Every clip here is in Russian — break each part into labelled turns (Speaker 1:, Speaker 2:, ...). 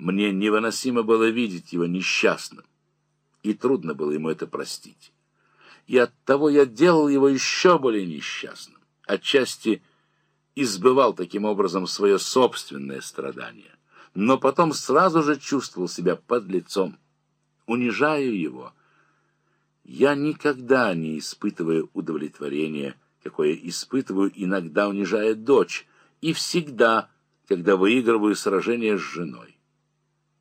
Speaker 1: Мне невыносимо было видеть его несчастным, и трудно было ему это простить. И оттого я делал его еще более несчастным, отчасти избывал таким образом свое собственное страдание, но потом сразу же чувствовал себя под лицом, унижаю его. Я никогда не испытываю удовлетворения, какое испытываю иногда, унижая дочь, и всегда, когда выигрываю сражение с женой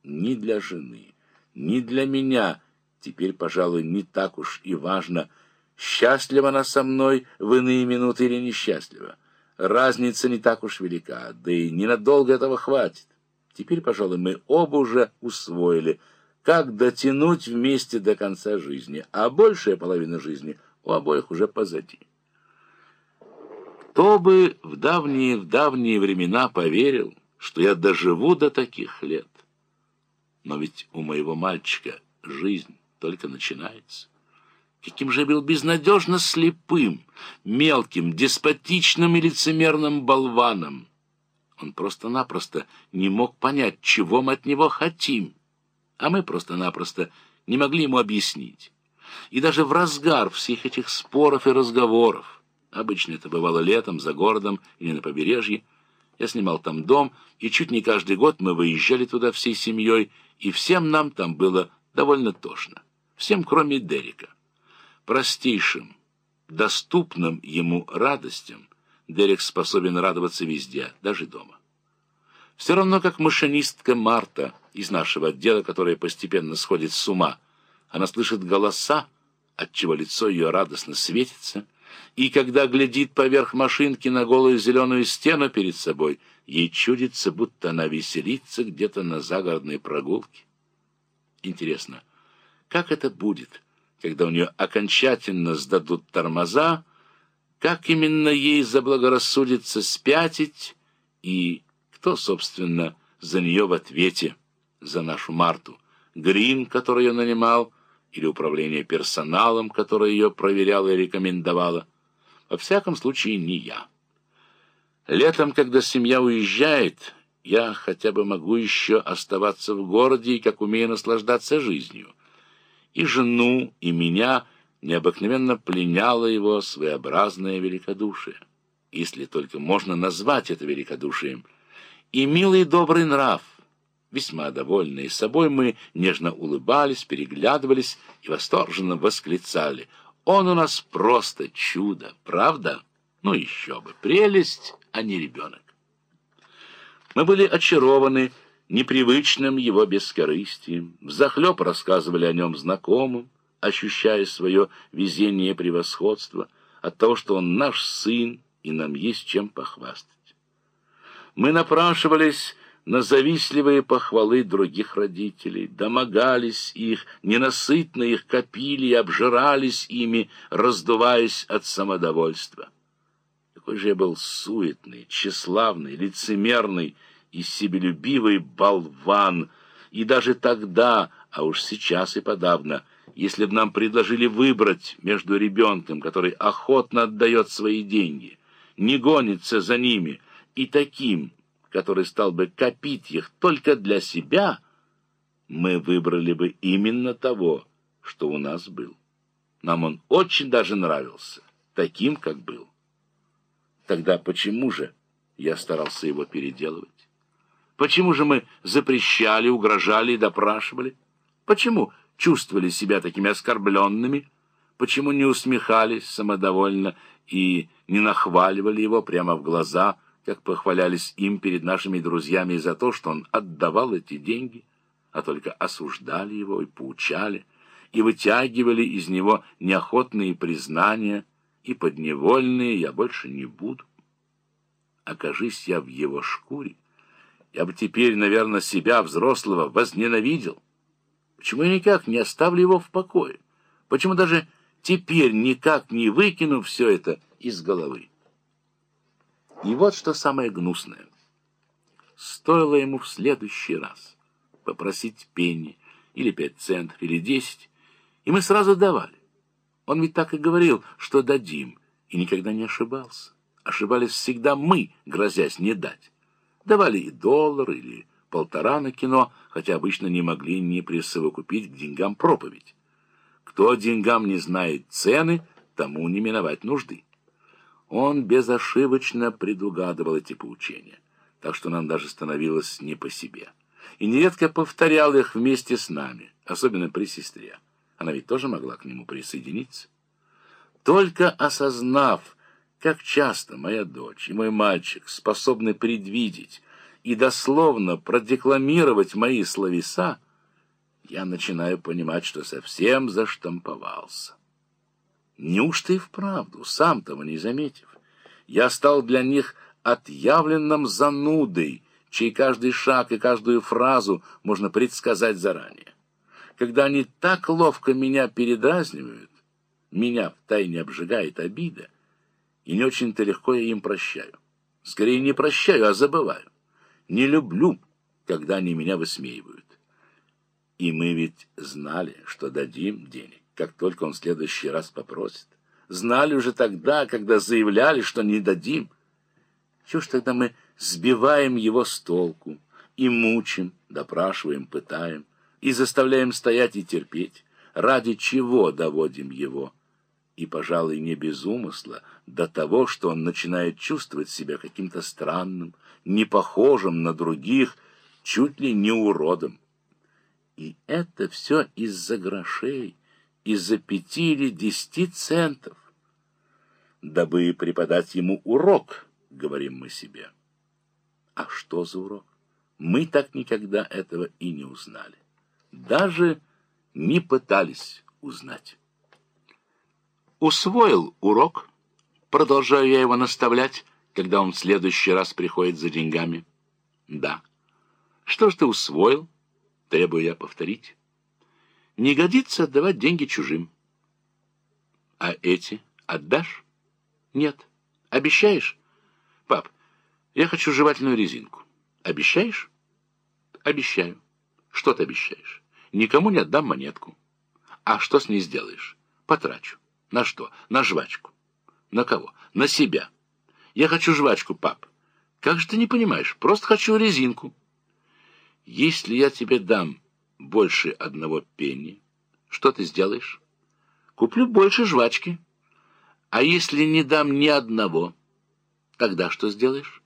Speaker 1: ни для жены, ни для меня теперь, пожалуй, не так уж и важно, счастлива она со мной в иные минуты или несчастлива. Разница не так уж велика, да и ненадолго этого хватит. Теперь, пожалуй, мы оба уже усвоили, как дотянуть вместе до конца жизни, а большая половина жизни у обоих уже позади. Кто бы в давние, в давние времена поверил, что я доживу до таких лет? Но ведь у моего мальчика жизнь только начинается. Каким же я был безнадежно слепым, мелким, деспотичным и лицемерным болваном. Он просто-напросто не мог понять, чего мы от него хотим, а мы просто-напросто не могли ему объяснить. И даже в разгар всех этих споров и разговоров, обычно это бывало летом, за городом или на побережье, я снимал там дом, и чуть не каждый год мы выезжали туда всей семьей, и всем нам там было довольно тошно. Всем, кроме Дерека. Простейшим, доступным ему радостям Дерек способен радоваться везде, даже дома. Все равно, как машинистка Марта из нашего отдела, которая постепенно сходит с ума, она слышит голоса, отчего лицо ее радостно светится — и когда глядит поверх машинки на голую зеленую стену перед собой, ей чудится, будто она веселится где-то на загородной прогулке. Интересно, как это будет, когда у нее окончательно сдадут тормоза, как именно ей заблагорассудится спятить, и кто, собственно, за нее в ответе, за нашу Марту? Грин, который ее нанимал, или управление персоналом, которое ее проверяло и рекомендовало. Во всяком случае, не я. Летом, когда семья уезжает, я хотя бы могу еще оставаться в городе и как умею наслаждаться жизнью. И жену, и меня необыкновенно пленяло его своеобразное великодушие, если только можно назвать это великодушием, и милый добрый нрав — Весьма довольные собой мы нежно улыбались, переглядывались и восторженно восклицали. «Он у нас просто чудо, правда? Ну еще бы, прелесть, а не ребенок». Мы были очарованы непривычным его бескорыстием, взахлеб рассказывали о нем знакомым, ощущая свое везение и превосходство от того, что он наш сын, и нам есть чем похвастать. Мы напрашивались на завистливые похвалы других родителей, домогались их, ненасытно их копили и обжирались ими, раздуваясь от самодовольства. Какой же я был суетный, тщеславный, лицемерный и себелюбивый болван, и даже тогда, а уж сейчас и подавно, если бы нам предложили выбрать между ребенком, который охотно отдает свои деньги, не гонится за ними, и таким, который стал бы копить их только для себя, мы выбрали бы именно того, что у нас был. Нам он очень даже нравился, таким, как был. Тогда почему же я старался его переделывать? Почему же мы запрещали, угрожали и допрашивали? Почему чувствовали себя такими оскорбленными? Почему не усмехались самодовольно и не нахваливали его прямо в глаза – как похвалялись им перед нашими друзьями за то, что он отдавал эти деньги, а только осуждали его и поучали, и вытягивали из него неохотные признания и подневольные «я больше не буду». Окажись я в его шкуре, я бы теперь, наверное, себя, взрослого, возненавидел. Почему я никак не оставлю его в покое? Почему даже теперь никак не выкину все это из головы? И вот что самое гнусное. Стоило ему в следующий раз попросить пенни, или пять центов, или десять, и мы сразу давали. Он ведь так и говорил, что дадим, и никогда не ошибался. Ошибались всегда мы, грозясь не дать. Давали и доллар, или полтора на кино, хотя обычно не могли не присовокупить к деньгам проповедь. Кто деньгам не знает цены, тому не миновать нужды. Он безошибочно предугадывал эти поучения, так что нам даже становилось не по себе. И нередко повторял их вместе с нами, особенно при сестре. Она ведь тоже могла к нему присоединиться. Только осознав, как часто моя дочь и мой мальчик способны предвидеть и дословно продекламировать мои словеса, я начинаю понимать, что совсем заштамповался. Неужто и вправду, сам того не заметив, я стал для них отъявленным занудой, чей каждый шаг и каждую фразу можно предсказать заранее. Когда они так ловко меня передразнивают, меня втайне обжигает обида, и не очень-то легко я им прощаю. Скорее, не прощаю, а забываю. Не люблю, когда они меня высмеивают. И мы ведь знали, что дадим денег как только он в следующий раз попросит. Знали уже тогда, когда заявляли, что не дадим. Чего ж тогда мы сбиваем его с толку и мучим, допрашиваем, пытаем, и заставляем стоять и терпеть? Ради чего доводим его? И, пожалуй, не без умысла, до того, что он начинает чувствовать себя каким-то странным, не похожим на других, чуть ли не уродом. И это все из-за грошей, из-за пяти или десяти центов. Дабы преподать ему урок, говорим мы себе. А что за урок? Мы так никогда этого и не узнали. Даже не пытались узнать. Усвоил урок, продолжаю я его наставлять, когда он в следующий раз приходит за деньгами. Да. Что ж ты усвоил? Требую я повторить. Не годится отдавать деньги чужим. А эти отдашь? Нет. Обещаешь? Пап, я хочу жевательную резинку. Обещаешь? Обещаю. Что ты обещаешь? Никому не отдам монетку. А что с ней сделаешь? Потрачу. На что? На жвачку. На кого? На себя. Я хочу жвачку, пап. Как же ты не понимаешь? Просто хочу резинку. Если я тебе дам больше одного пенни, что ты сделаешь? Куплю больше жвачки. А если не дам ни одного, тогда что сделаешь?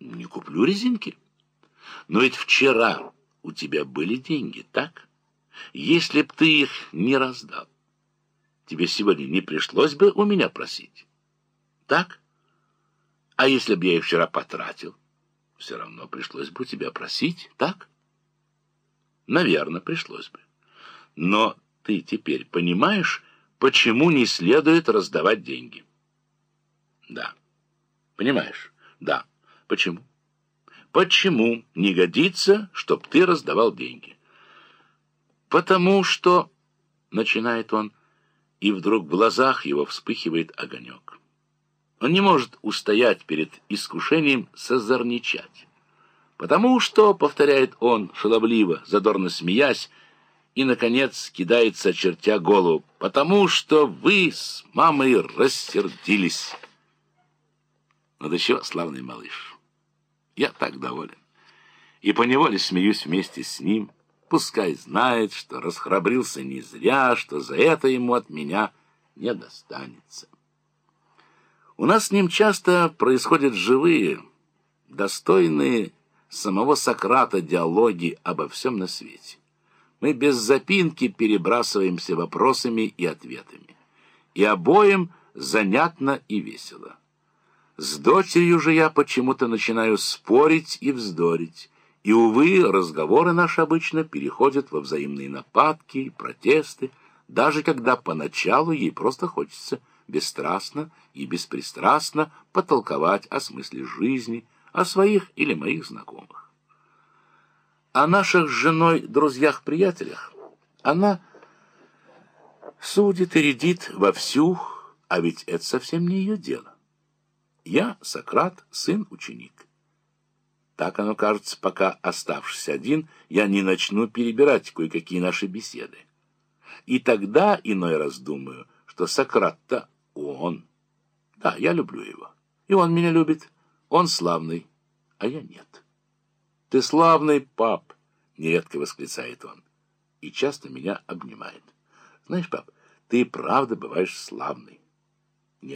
Speaker 1: Не куплю резинки. Но ведь вчера у тебя были деньги, так? Если б ты их не раздал, тебе сегодня не пришлось бы у меня просить. Так? А если бы я их вчера потратил, все равно пришлось бы у тебя просить, так? Наверное, пришлось бы. Но ты теперь понимаешь, почему не следует раздавать деньги? Да. Понимаешь? Да. Почему? Почему не годится, чтоб ты раздавал деньги? Потому что, начинает он, и вдруг в глазах его вспыхивает огонек. Он не может устоять перед искушением созорничать. Потому что, повторяет он шаловливо, задорно смеясь, и, наконец, кидается, чертя голову, потому что вы с мамой рассердились. Да чего, славный малыш, я так доволен. И поневоле смеюсь вместе с ним, пускай знает, что расхрабрился не зря, что за это ему от меня не достанется. У нас с ним часто происходят живые, достойные самого Сократа диалоги обо всем на свете. Мы без запинки перебрасываемся вопросами и ответами. И обоим занятно и весело. С дочерью же я почему-то начинаю спорить и вздорить. И, увы, разговоры наши обычно переходят во взаимные нападки и протесты, даже когда поначалу ей просто хочется бесстрастно и беспристрастно потолковать о смысле жизни, о своих или моих знакомых. О наших с женой друзьях-приятелях она судит и редит вовсю, а ведь это совсем не ее дело. Я, Сократ, сын-ученик. Так оно кажется, пока, оставшись один, я не начну перебирать кое-какие наши беседы. И тогда иной раз думаю, что Сократ-то он. Да, я люблю его. И он меня любит. Он славный, а я нет. Ты славный пап, нередко восклицает он. И часто меня обнимает. Знаешь, пап, ты правда бываешь славный.